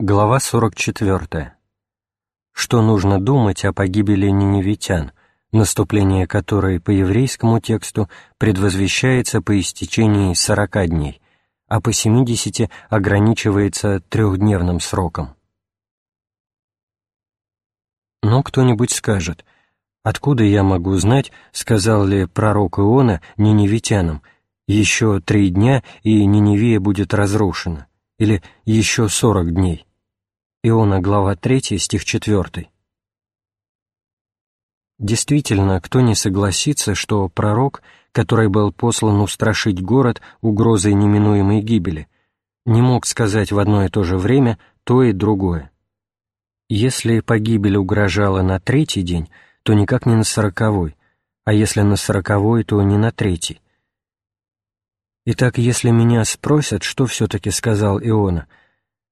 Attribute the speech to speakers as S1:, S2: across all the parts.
S1: Глава 44. Что нужно думать о погибели ниневитян, наступление которой по еврейскому тексту предвозвещается по истечении 40 дней, а по 70 ограничивается трехдневным сроком. Но кто-нибудь скажет, откуда я могу знать, сказал ли пророк Иона ниневитянам, еще три дня, и Ниневия будет разрушена или еще сорок дней. Иона, глава 3, стих 4. Действительно, кто не согласится, что пророк, который был послан устрашить город угрозой неминуемой гибели, не мог сказать в одно и то же время то и другое. Если погибель угрожала на третий день, то никак не на сороковой, а если на сороковой, то не на третий. Итак, если меня спросят, что все-таки сказал Иона,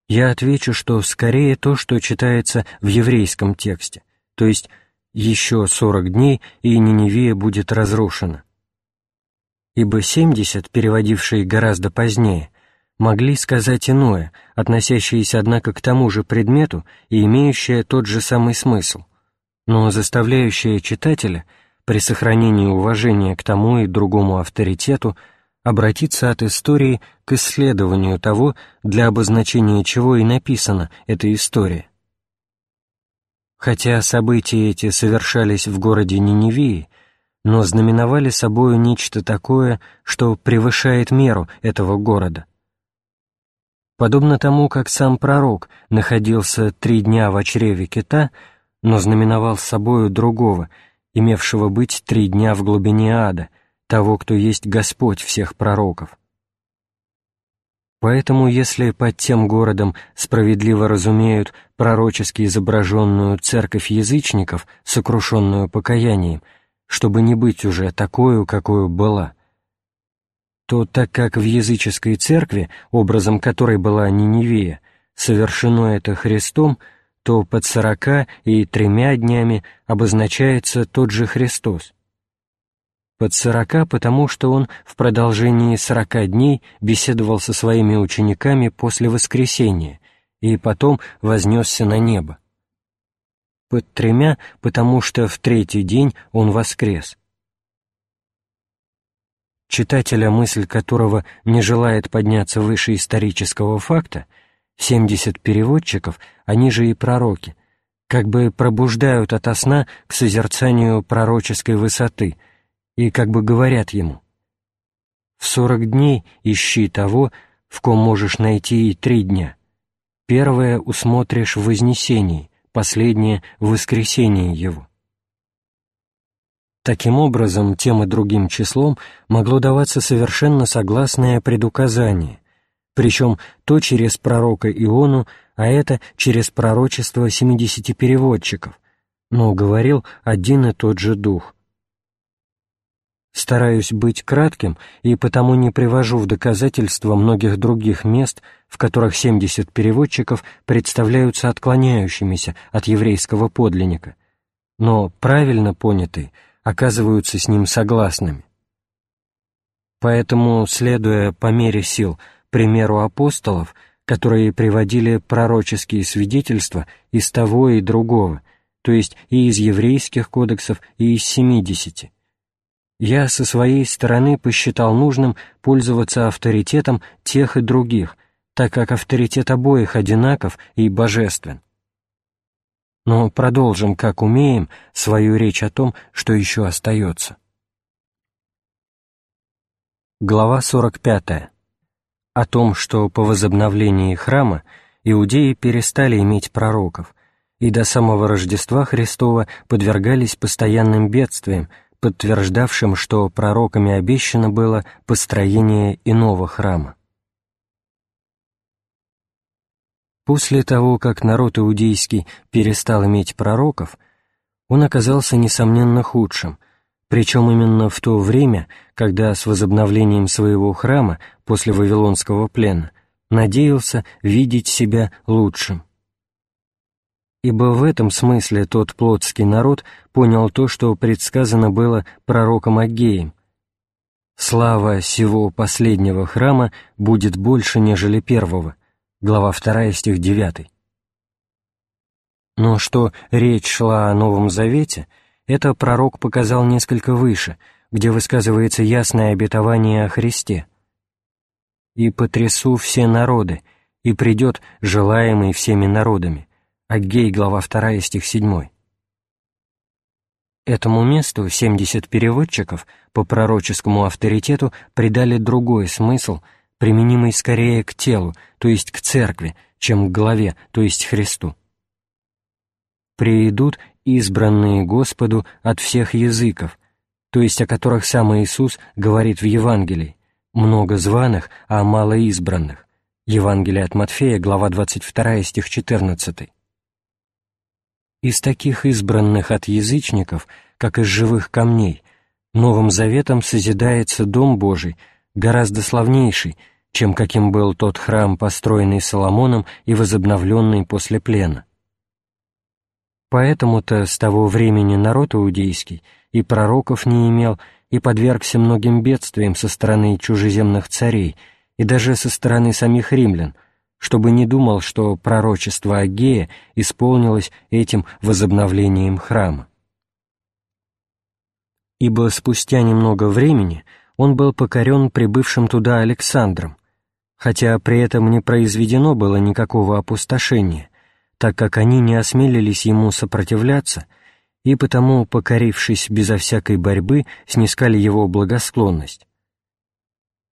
S1: я отвечу, что скорее то, что читается в еврейском тексте, то есть «еще сорок дней, и Ниневия будет разрушена». Ибо семьдесят, переводившие гораздо позднее, могли сказать иное, относящееся, однако, к тому же предмету и имеющее тот же самый смысл, но заставляющее читателя, при сохранении уважения к тому и другому авторитету, обратиться от истории к исследованию того, для обозначения чего и написана эта история. Хотя события эти совершались в городе Ниневии, но знаменовали собою нечто такое, что превышает меру этого города. Подобно тому, как сам пророк находился три дня в чреве кита, но знаменовал собою другого, имевшего быть три дня в глубине ада — того, кто есть Господь всех пророков. Поэтому, если под тем городом справедливо разумеют пророчески изображенную церковь язычников, сокрушенную покаянием, чтобы не быть уже такую, какую была, то так как в языческой церкви, образом которой была Ниневия, совершено это Христом, то под сорока и тремя днями обозначается тот же Христос под сорока, потому что он в продолжении сорока дней беседовал со своими учениками после воскресения и потом вознесся на небо. Под тремя, потому что в третий день он воскрес. Читателя, мысль которого не желает подняться выше исторического факта, 70 переводчиков, они же и пророки, как бы пробуждают ото сна к созерцанию пророческой высоты — и как бы говорят ему «В сорок дней ищи того, в ком можешь найти и три дня. Первое усмотришь в вознесении, последнее — в воскресении его». Таким образом, тем и другим числом могло даваться совершенно согласное предуказание, причем то через пророка Иону, а это через пророчество семидесяти переводчиков, но говорил один и тот же Дух — Стараюсь быть кратким и потому не привожу в доказательство многих других мест, в которых 70 переводчиков представляются отклоняющимися от еврейского подлинника, но правильно понятые оказываются с ним согласными. Поэтому, следуя по мере сил примеру апостолов, которые приводили пророческие свидетельства из того и другого, то есть и из еврейских кодексов, и из семидесяти, я со своей стороны посчитал нужным пользоваться авторитетом тех и других, так как авторитет обоих одинаков и божествен. Но продолжим, как умеем, свою речь о том, что еще остается. Глава 45. О том, что по возобновлении храма иудеи перестали иметь пророков, и до самого Рождества Христова подвергались постоянным бедствиям, подтверждавшим, что пророками обещано было построение иного храма. После того, как народ иудейский перестал иметь пророков, он оказался, несомненно, худшим, причем именно в то время, когда с возобновлением своего храма после Вавилонского плена надеялся видеть себя лучшим ибо в этом смысле тот плотский народ понял то, что предсказано было пророком Агеем. «Слава сего последнего храма будет больше, нежели первого» глава 2, стих 9. Но что речь шла о Новом Завете, это пророк показал несколько выше, где высказывается ясное обетование о Христе. «И потрясу все народы, и придет желаемый всеми народами». Аггей, глава 2, стих 7. Этому месту 70 переводчиков по пророческому авторитету придали другой смысл, применимый скорее к телу, то есть к церкви, чем к главе, то есть Христу. «Приидут избранные Господу от всех языков», то есть о которых сам Иисус говорит в Евангелии, «много званых, а мало избранных». Евангелие от Матфея, глава 22, стих 14. Из таких избранных от язычников, как из живых камней, Новым Заветом созидается Дом Божий, гораздо славнейший, чем каким был тот храм, построенный Соломоном и возобновленный после плена. Поэтому-то с того времени народ иудейский и пророков не имел, и подвергся многим бедствиям со стороны чужеземных царей, и даже со стороны самих римлян, чтобы не думал, что пророчество Агея исполнилось этим возобновлением храма. Ибо спустя немного времени он был покорен прибывшим туда Александром, хотя при этом не произведено было никакого опустошения, так как они не осмелились ему сопротивляться и потому, покорившись безо всякой борьбы, снискали его благосклонность.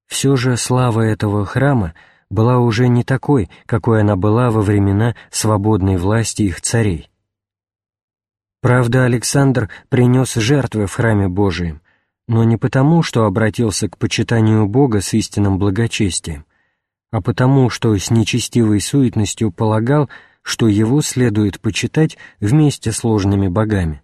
S1: Все же слава этого храма — была уже не такой, какой она была во времена свободной власти их царей. Правда, Александр принес жертвы в храме Божием, но не потому, что обратился к почитанию Бога с истинным благочестием, а потому, что с нечестивой суетностью полагал, что его следует почитать вместе с ложными богами.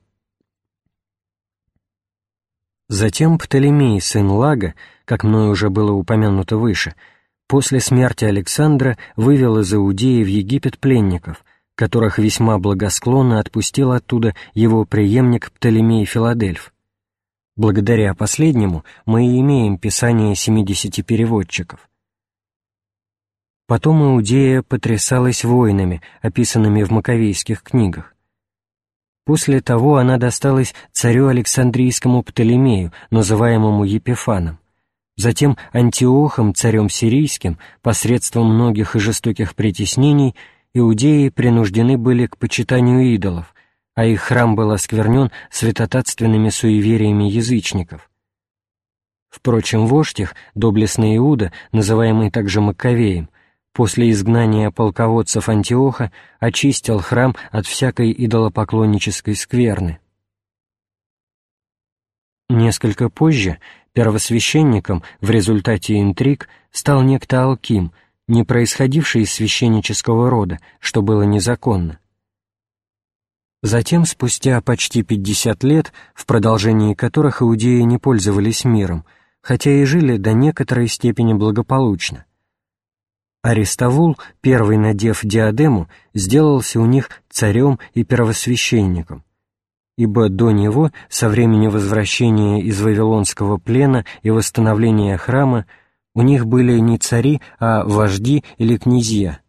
S1: Затем Птолемей, сын Лага, как мною уже было упомянуто выше, — после смерти Александра вывел из Иудеи в Египет пленников, которых весьма благосклонно отпустил оттуда его преемник Птолемей Филадельф. Благодаря последнему мы и имеем писание 70 переводчиков. Потом Иудея потрясалась войнами, описанными в маковейских книгах. После того она досталась царю Александрийскому Птолемею, называемому Епифаном. Затем Антиохом, царем сирийским, посредством многих и жестоких притеснений, иудеи принуждены были к почитанию идолов, а их храм был осквернен святотатственными суевериями язычников. Впрочем, вождь их, доблестный Иуда, называемый также Маккавеем, после изгнания полководцев Антиоха очистил храм от всякой идолопоклоннической скверны. Несколько позже Первосвященником в результате интриг стал некто Алким, не происходивший из священнического рода, что было незаконно. Затем, спустя почти 50 лет, в продолжении которых иудеи не пользовались миром, хотя и жили до некоторой степени благополучно, Аристовул, первый надев диадему, сделался у них царем и первосвященником, ибо до него, со времени возвращения из Вавилонского плена и восстановления храма, у них были не цари, а вожди или князья.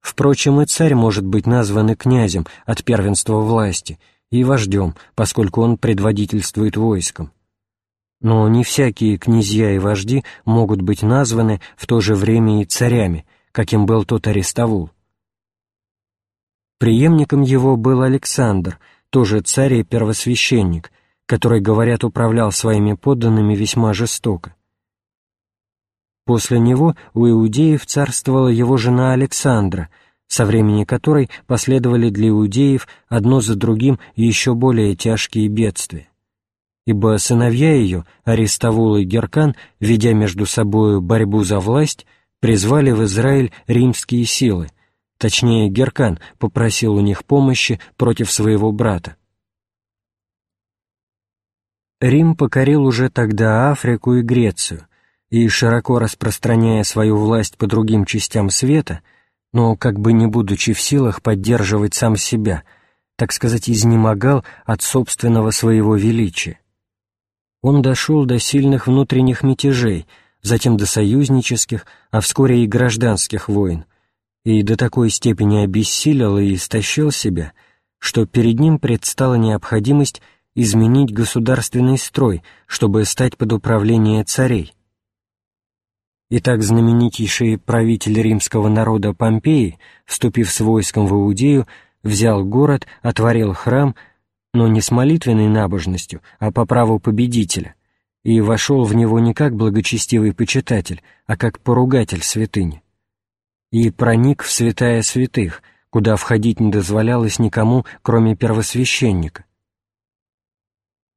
S1: Впрочем, и царь может быть назван и князем от первенства власти, и вождем, поскольку он предводительствует войском. Но не всякие князья и вожди могут быть названы в то же время и царями, каким был тот Аристовул. Приемником его был Александр — тоже царь и первосвященник, который, говорят, управлял своими подданными весьма жестоко. После него у иудеев царствовала его жена Александра, со времени которой последовали для иудеев одно за другим еще более тяжкие бедствия. Ибо сыновья ее, Аристовул и Геркан, ведя между собою борьбу за власть, призвали в Израиль римские силы, Точнее, Геркан попросил у них помощи против своего брата. Рим покорил уже тогда Африку и Грецию, и, широко распространяя свою власть по другим частям света, но как бы не будучи в силах поддерживать сам себя, так сказать, изнемогал от собственного своего величия. Он дошел до сильных внутренних мятежей, затем до союзнических, а вскоре и гражданских войн, и до такой степени обессилел и истощил себя, что перед ним предстала необходимость изменить государственный строй, чтобы стать под управление царей. Итак, знаменитейший правитель римского народа Помпеи, вступив с войском в Иудею, взял город, отворил храм, но не с молитвенной набожностью, а по праву победителя, и вошел в него не как благочестивый почитатель, а как поругатель святыни. И проник в святая святых, куда входить не дозволялось никому, кроме первосвященника.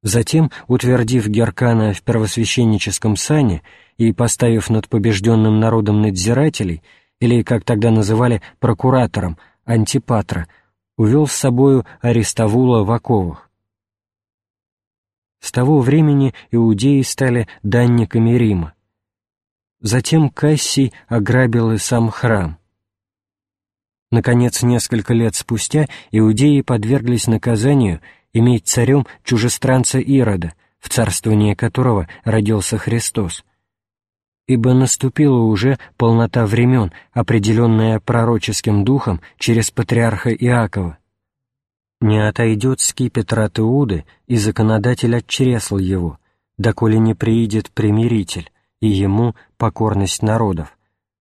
S1: Затем, утвердив Геркана в первосвященническом сане и поставив над побежденным народом надзирателей, или, как тогда называли, прокуратором, антипатра, увел с собою Аристовула в оковах. С того времени иудеи стали данниками Рима. Затем Кассий ограбил и сам храм. Наконец, несколько лет спустя иудеи подверглись наказанию иметь царем чужестранца Ирода, в царствовании которого родился Христос. Ибо наступила уже полнота времен, определенная пророческим духом через патриарха Иакова. Не отойдет скипетр от Иуды, и законодатель отчресл его, доколе не приидет примиритель, и ему покорность народов.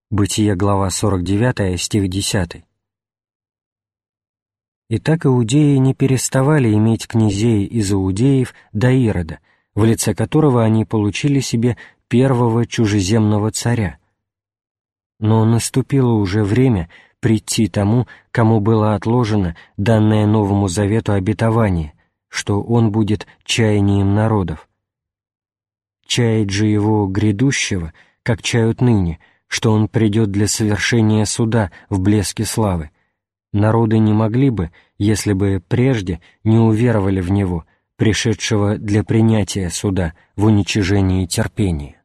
S1: Бытие, глава 49, стих 10. Итак, иудеи не переставали иметь князей из иудеев до Ирода, в лице которого они получили себе первого чужеземного царя. Но наступило уже время прийти тому, кому было отложено данное Новому Завету обетование, что он будет чаянием народов. Чает же его грядущего, как чают ныне, что он придет для совершения суда в блеске славы, народы не могли бы, если бы прежде не уверовали в Него, пришедшего для принятия суда в уничижении терпения.